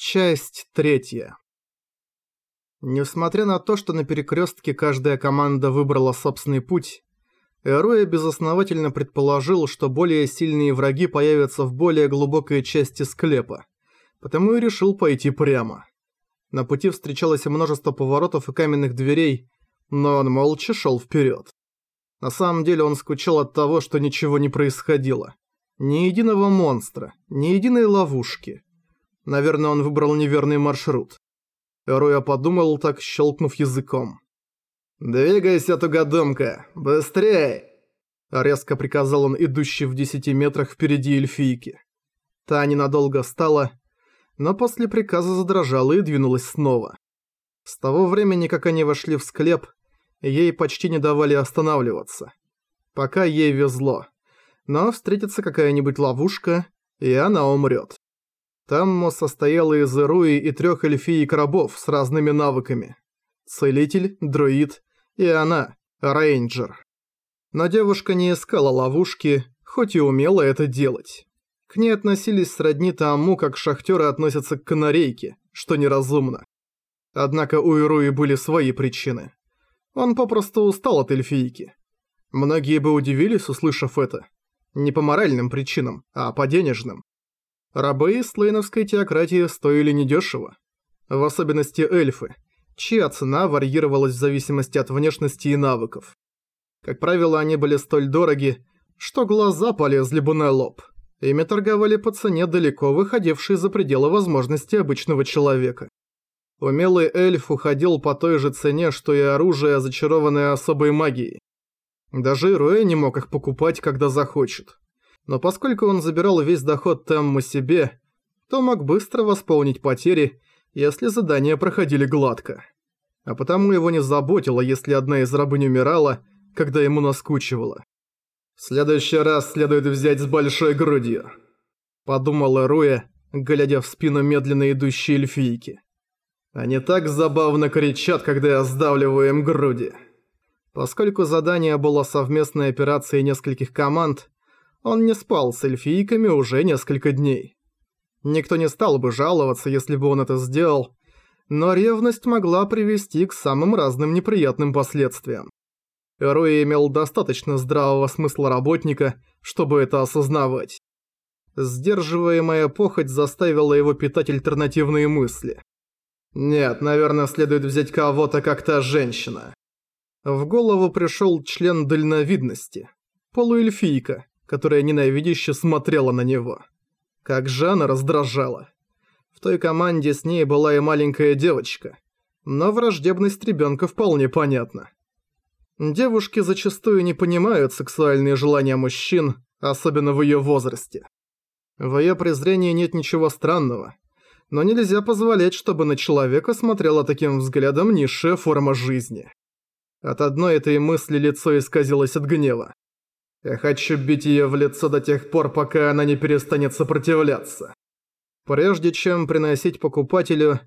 Часть третья. Несмотря на то, что на перекрестке каждая команда выбрала собственный путь, Эруя безосновательно предположил, что более сильные враги появятся в более глубокой части склепа, потому и решил пойти прямо. На пути встречалось множество поворотов и каменных дверей, но он молча шел вперед. На самом деле он скучал от того, что ничего не происходило. Ни единого монстра, ни единой ловушки – Наверное, он выбрал неверный маршрут. Руя подумал, так щелкнув языком. «Двигайся, тугодумка! Быстрей!» Резко приказал он идущий в десяти метрах впереди эльфийки. Та ненадолго встала, но после приказа задрожала и двинулась снова. С того времени, как они вошли в склеп, ей почти не давали останавливаться. Пока ей везло. Но встретится какая-нибудь ловушка, и она умрет. Таммо состояла из Ируи и трех эльфиек-рабов с разными навыками. Целитель, друид и она, рейнджер. Но девушка не искала ловушки, хоть и умела это делать. К ней относились сродни тому, как шахтеры относятся к канарейке, что неразумно. Однако у Ируи были свои причины. Он попросту устал от эльфийки. Многие бы удивились, услышав это. Не по моральным причинам, а по денежным. Рабы из слейновской теократии стоили недешево. В особенности эльфы, чья цена варьировалась в зависимости от внешности и навыков. Как правило, они были столь дороги, что глаза полезли бы на лоб. Ими торговали по цене, далеко выходившей за пределы возможностей обычного человека. Умелый эльф уходил по той же цене, что и оружие, зачарованное особой магией. Даже Ироя не мог их покупать, когда захочет но поскольку он забирал весь доход Темму себе, то мог быстро восполнить потери, если задания проходили гладко. А потому его не заботило, если одна из рабынь умирала, когда ему наскучивало. «В следующий раз следует взять с большой грудью», – подумал Руя, глядя в спину медленно идущей эльфийки. «Они так забавно кричат, когда я сдавливаю им груди». Поскольку задание было совместной операцией нескольких команд, он не спал с эльфийками уже несколько дней. Никто не стал бы жаловаться, если бы он это сделал, но ревность могла привести к самым разным неприятным последствиям. Эруи имел достаточно здравого смысла работника, чтобы это осознавать. Сдерживаемая похоть заставила его питать альтернативные мысли. «Нет, наверное, следует взять кого-то, как та женщина». В голову пришел член дальновидности. Полуэльфийка, которая ненавидяще смотрела на него. Как же она раздражала. В той команде с ней была и маленькая девочка. Но враждебность ребенка вполне понятна. Девушки зачастую не понимают сексуальные желания мужчин, особенно в ее возрасте. В ее презрении нет ничего странного. Но нельзя позволять, чтобы на человека смотрела таким взглядом низшая форма жизни. От одной этой мысли лицо исказилось от гнева. Я хочу бить ее в лицо до тех пор, пока она не перестанет сопротивляться. Прежде чем приносить покупателю,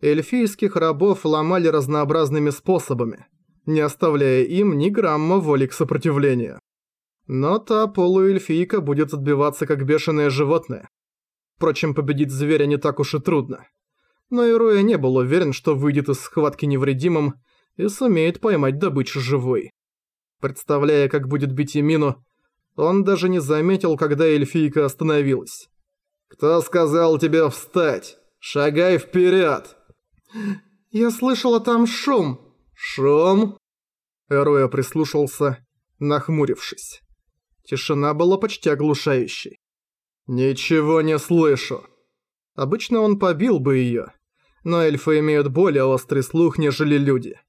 эльфийских рабов ломали разнообразными способами, не оставляя им ни грамма воли к сопротивлению. Но та полуэльфийка будет отбиваться как бешеное животное. Впрочем, победить зверя не так уж и трудно. Но Ироя не был уверен, что выйдет из схватки невредимым и сумеет поймать добычу живой. Представляя, как будет бить Емину, он даже не заметил, когда эльфийка остановилась. «Кто сказал тебе встать? Шагай вперед!» «Я слышала там шум!» «Шум?» Эроя прислушался, нахмурившись. Тишина была почти оглушающей. «Ничего не слышу!» Обычно он побил бы её, но эльфы имеют более острый слух, нежели люди.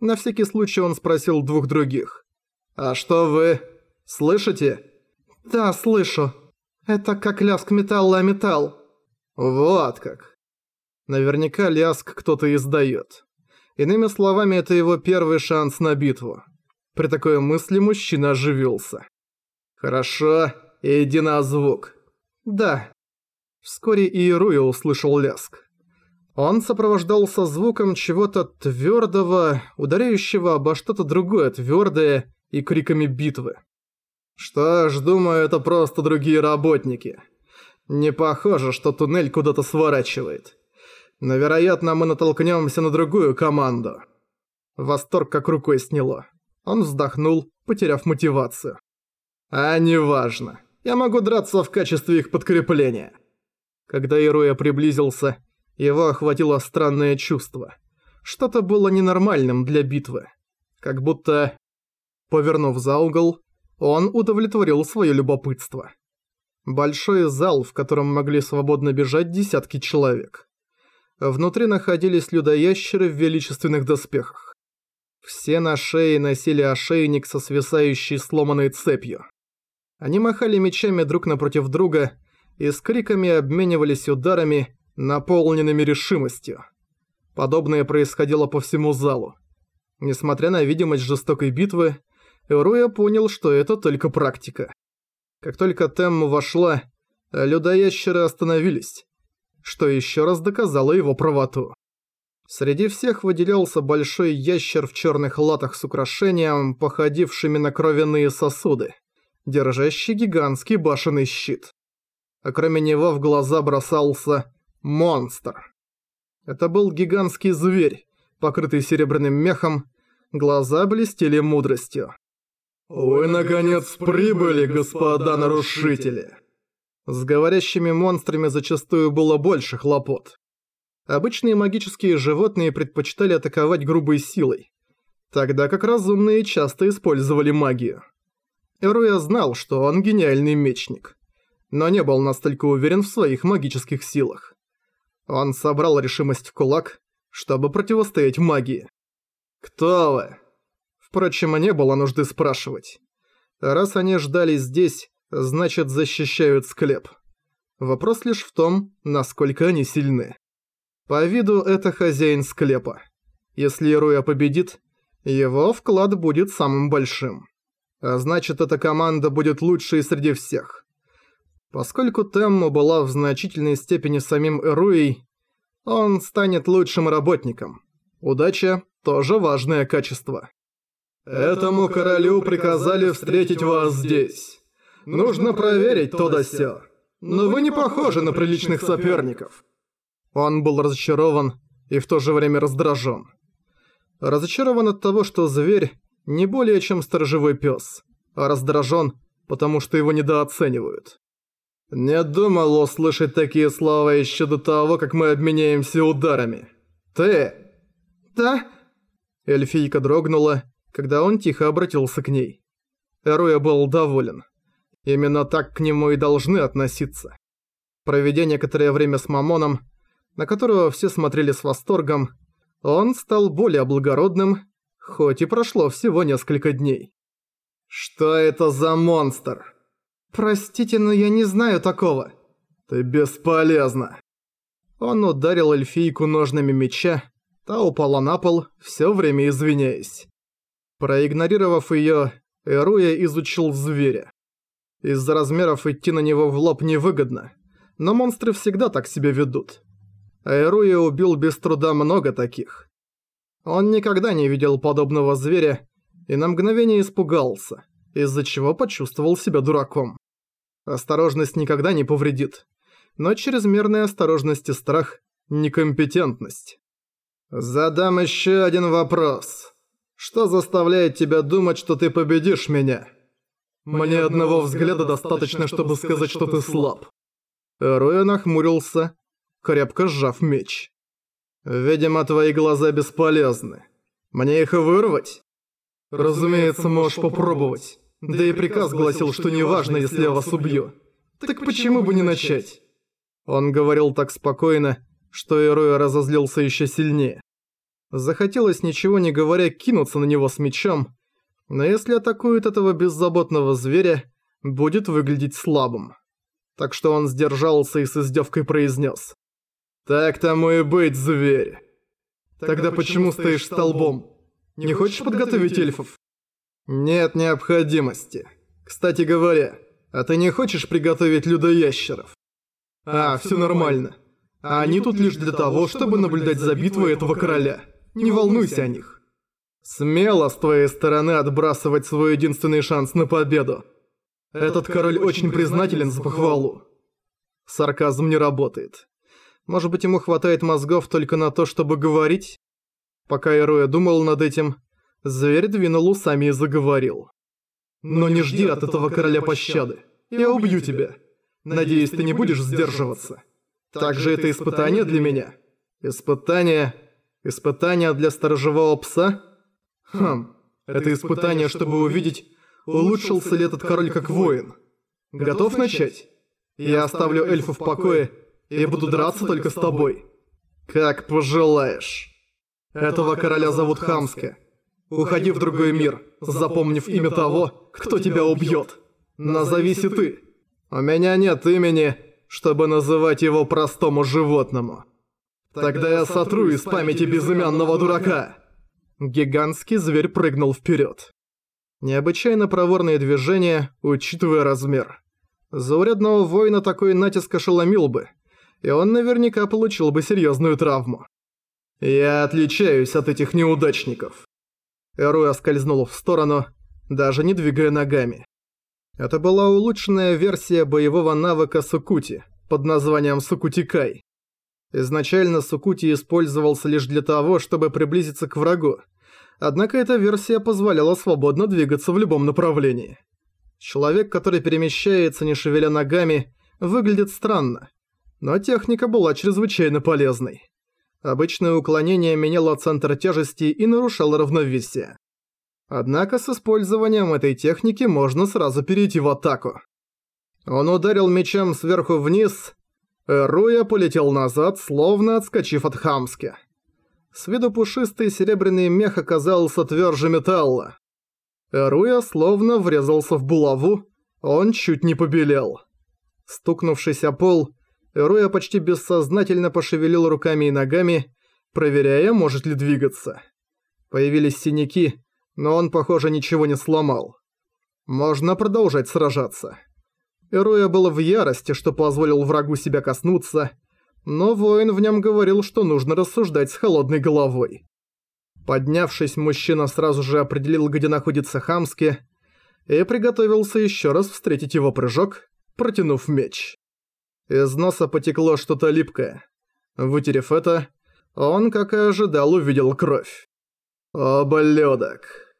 На всякий случай он спросил двух других. «А что вы... слышите?» «Да, слышу. Это как лязг металла о металл». «Вот как». Наверняка лязг кто-то издаёт. Иными словами, это его первый шанс на битву. При такой мысли мужчина оживился. «Хорошо, иди на звук». «Да». Вскоре и Ируя услышал лязг. Он сопровождался звуком чего-то твёрдого, ударяющего обо что-то другое твёрдое и криками битвы. Что ж, думаю, это просто другие работники. Не похоже, что туннель куда-то сворачивает. Но, вероятно, мы натолкнемся на другую команду. Восторг как рукой сняло. Он вздохнул, потеряв мотивацию. А неважно. Я могу драться в качестве их подкрепления. Когда Ируя приблизился, его охватило странное чувство. Что-то было ненормальным для битвы. Как будто, повернув за угол, он удовлетворил свое любопытство. Большой зал, в котором могли свободно бежать десятки человек. Внутри находились людоящеры в величественных доспехах. Все на шее носили ошейник со свисающей сломанной цепью. Они махали мечами друг напротив друга и с криками обменивались ударами, наполненными решимостью. Подобное происходило по всему залу. Несмотря на видимость жестокой битвы, Руя понял, что это только практика. Как только Темма вошла, людоящеры остановились, что еще раз доказало его правоту. Среди всех выделялся большой ящер в черных латах с украшением, походившими на кровяные сосуды, держащий гигантский башенный щит. А кроме него в глаза бросался монстр. Это был гигантский зверь, покрытый серебряным мехом, глаза блестели мудростью. «Вы, наконец, прибыли, господа нарушители!» С говорящими монстрами зачастую было больше хлопот. Обычные магические животные предпочитали атаковать грубой силой, тогда как разумные часто использовали магию. Эруя знал, что он гениальный мечник, но не был настолько уверен в своих магических силах. Он собрал решимость в кулак, чтобы противостоять магии. «Кто вы?» Впрочем, не было нужды спрашивать. Раз они ждали здесь, значит защищают склеп. Вопрос лишь в том, насколько они сильны. По виду это хозяин склепа. Если Руя победит, его вклад будет самым большим. А значит, эта команда будет лучшей среди всех. Поскольку Темму была в значительной степени самим Эруей, он станет лучшим работником. Удача – тоже важное качество. Этому королю приказали встретить вас здесь. Нужно проверить то да сё. Но вы не похожи на приличных соперников. Он был разочарован и в то же время раздражен. Разочарован от того, что зверь не более чем сторожевой пес, а раздражен, потому что его недооценивают. Не думал услышать такие слова еще до того, как мы обменяемся ударами. Ты... Да? Эльфийка дрогнула когда он тихо обратился к ней. Эруя был доволен. Именно так к нему и должны относиться. Проведя некоторое время с Мамоном, на которого все смотрели с восторгом, он стал более благородным, хоть и прошло всего несколько дней. «Что это за монстр?» «Простите, но я не знаю такого». «Ты бесполезна». Он ударил эльфийку ножными меча, та упала на пол, все время извиняясь. Проигнорировав её, Эруя изучил зверя. Из-за размеров идти на него в лоб невыгодно, но монстры всегда так себя ведут. Эруя убил без труда много таких. Он никогда не видел подобного зверя и на мгновение испугался, из-за чего почувствовал себя дураком. Осторожность никогда не повредит, но чрезмерная осторожность и страх – некомпетентность. «Задам ещё один вопрос», что заставляет тебя думать, что ты победишь меня? Мне одного взгляда достаточно, чтобы сказать, что ты слаб. Роя нахмурился, крепко сжав меч. Видимо, твои глаза бесполезны. Мне их вырвать? Разумеется, можешь попробовать. Да и приказ гласил, что неважно, если я вас убью. Так почему бы не начать? Он говорил так спокойно, что Ироя разозлился еще сильнее. Захотелось, ничего не говоря, кинуться на него с мечом, но если атакует этого беззаботного зверя, будет выглядеть слабым. Так что он сдержался и с издевкой произнес: «Так тому и быть, зверь!» «Тогда, Тогда почему стоишь столбом? Не, не хочешь подготовить эльфов?» «Нет необходимости. Кстати говоря, а ты не хочешь приготовить людоящеров?» «А, все нормально. А они тут лишь для того, чтобы наблюдать за битвой этого короля». Не волнуйся о них. Смело с твоей стороны отбрасывать свой единственный шанс на победу. Этот король очень признателен за похвалу. Сарказм не работает. Может быть, ему хватает мозгов только на то, чтобы говорить? Пока Ируя думал над этим, зверь двинул усами и заговорил. «Но не жди от этого короля пощады. Я убью тебя. Надеюсь, ты не будешь сдерживаться. Также это испытание для меня». «Испытание? Испытание для сторожевого пса?» «Хм, это испытание, чтобы увидеть, улучшился ли этот король как воин. Готов начать? Я оставлю эльфу в покое и буду драться только с тобой». «Как пожелаешь». Этого короля зовут Хамске. Уходи в другой мир, запомнив имя того, кто тебя убьет. Назовись и ты. У меня нет имени, чтобы называть его простому животному. Тогда я сотру из памяти безымянного дурака. Гигантский зверь прыгнул вперед. Необычайно проворные движения, учитывая размер. Заурядного воина такой натиск ошеломил бы, и он наверняка получил бы серьезную травму. «Я отличаюсь от этих неудачников». Эруя скользнул в сторону, даже не двигая ногами. Это была улучшенная версия боевого навыка Сукути под названием Сукутикай. Изначально Сукути использовался лишь для того, чтобы приблизиться к врагу, однако эта версия позволяла свободно двигаться в любом направлении. Человек, который перемещается, не шевеля ногами, выглядит странно, но техника была чрезвычайно полезной. Обычное уклонение меняло центр тяжести и нарушало равновесие. Однако с использованием этой техники можно сразу перейти в атаку. Он ударил мечом сверху вниз, Руя полетел назад, словно отскочив от Хамски. С виду пушистый серебряный мех оказался тверже металла. Руя словно врезался в булаву, он чуть не побелел. Стукнувшись о пол, Руя почти бессознательно пошевелил руками и ногами, проверяя, может ли двигаться. Появились синяки, но он, похоже, ничего не сломал. Можно продолжать сражаться. Руя был в ярости, что позволил врагу себя коснуться, но воин в нем говорил, что нужно рассуждать с холодной головой. Поднявшись, мужчина сразу же определил, где находится Хамски, и приготовился еще раз встретить его прыжок, протянув меч. Из носа потекло что-то липкое. Вытерев это, он, как и ожидал, увидел кровь. «Облюдок!»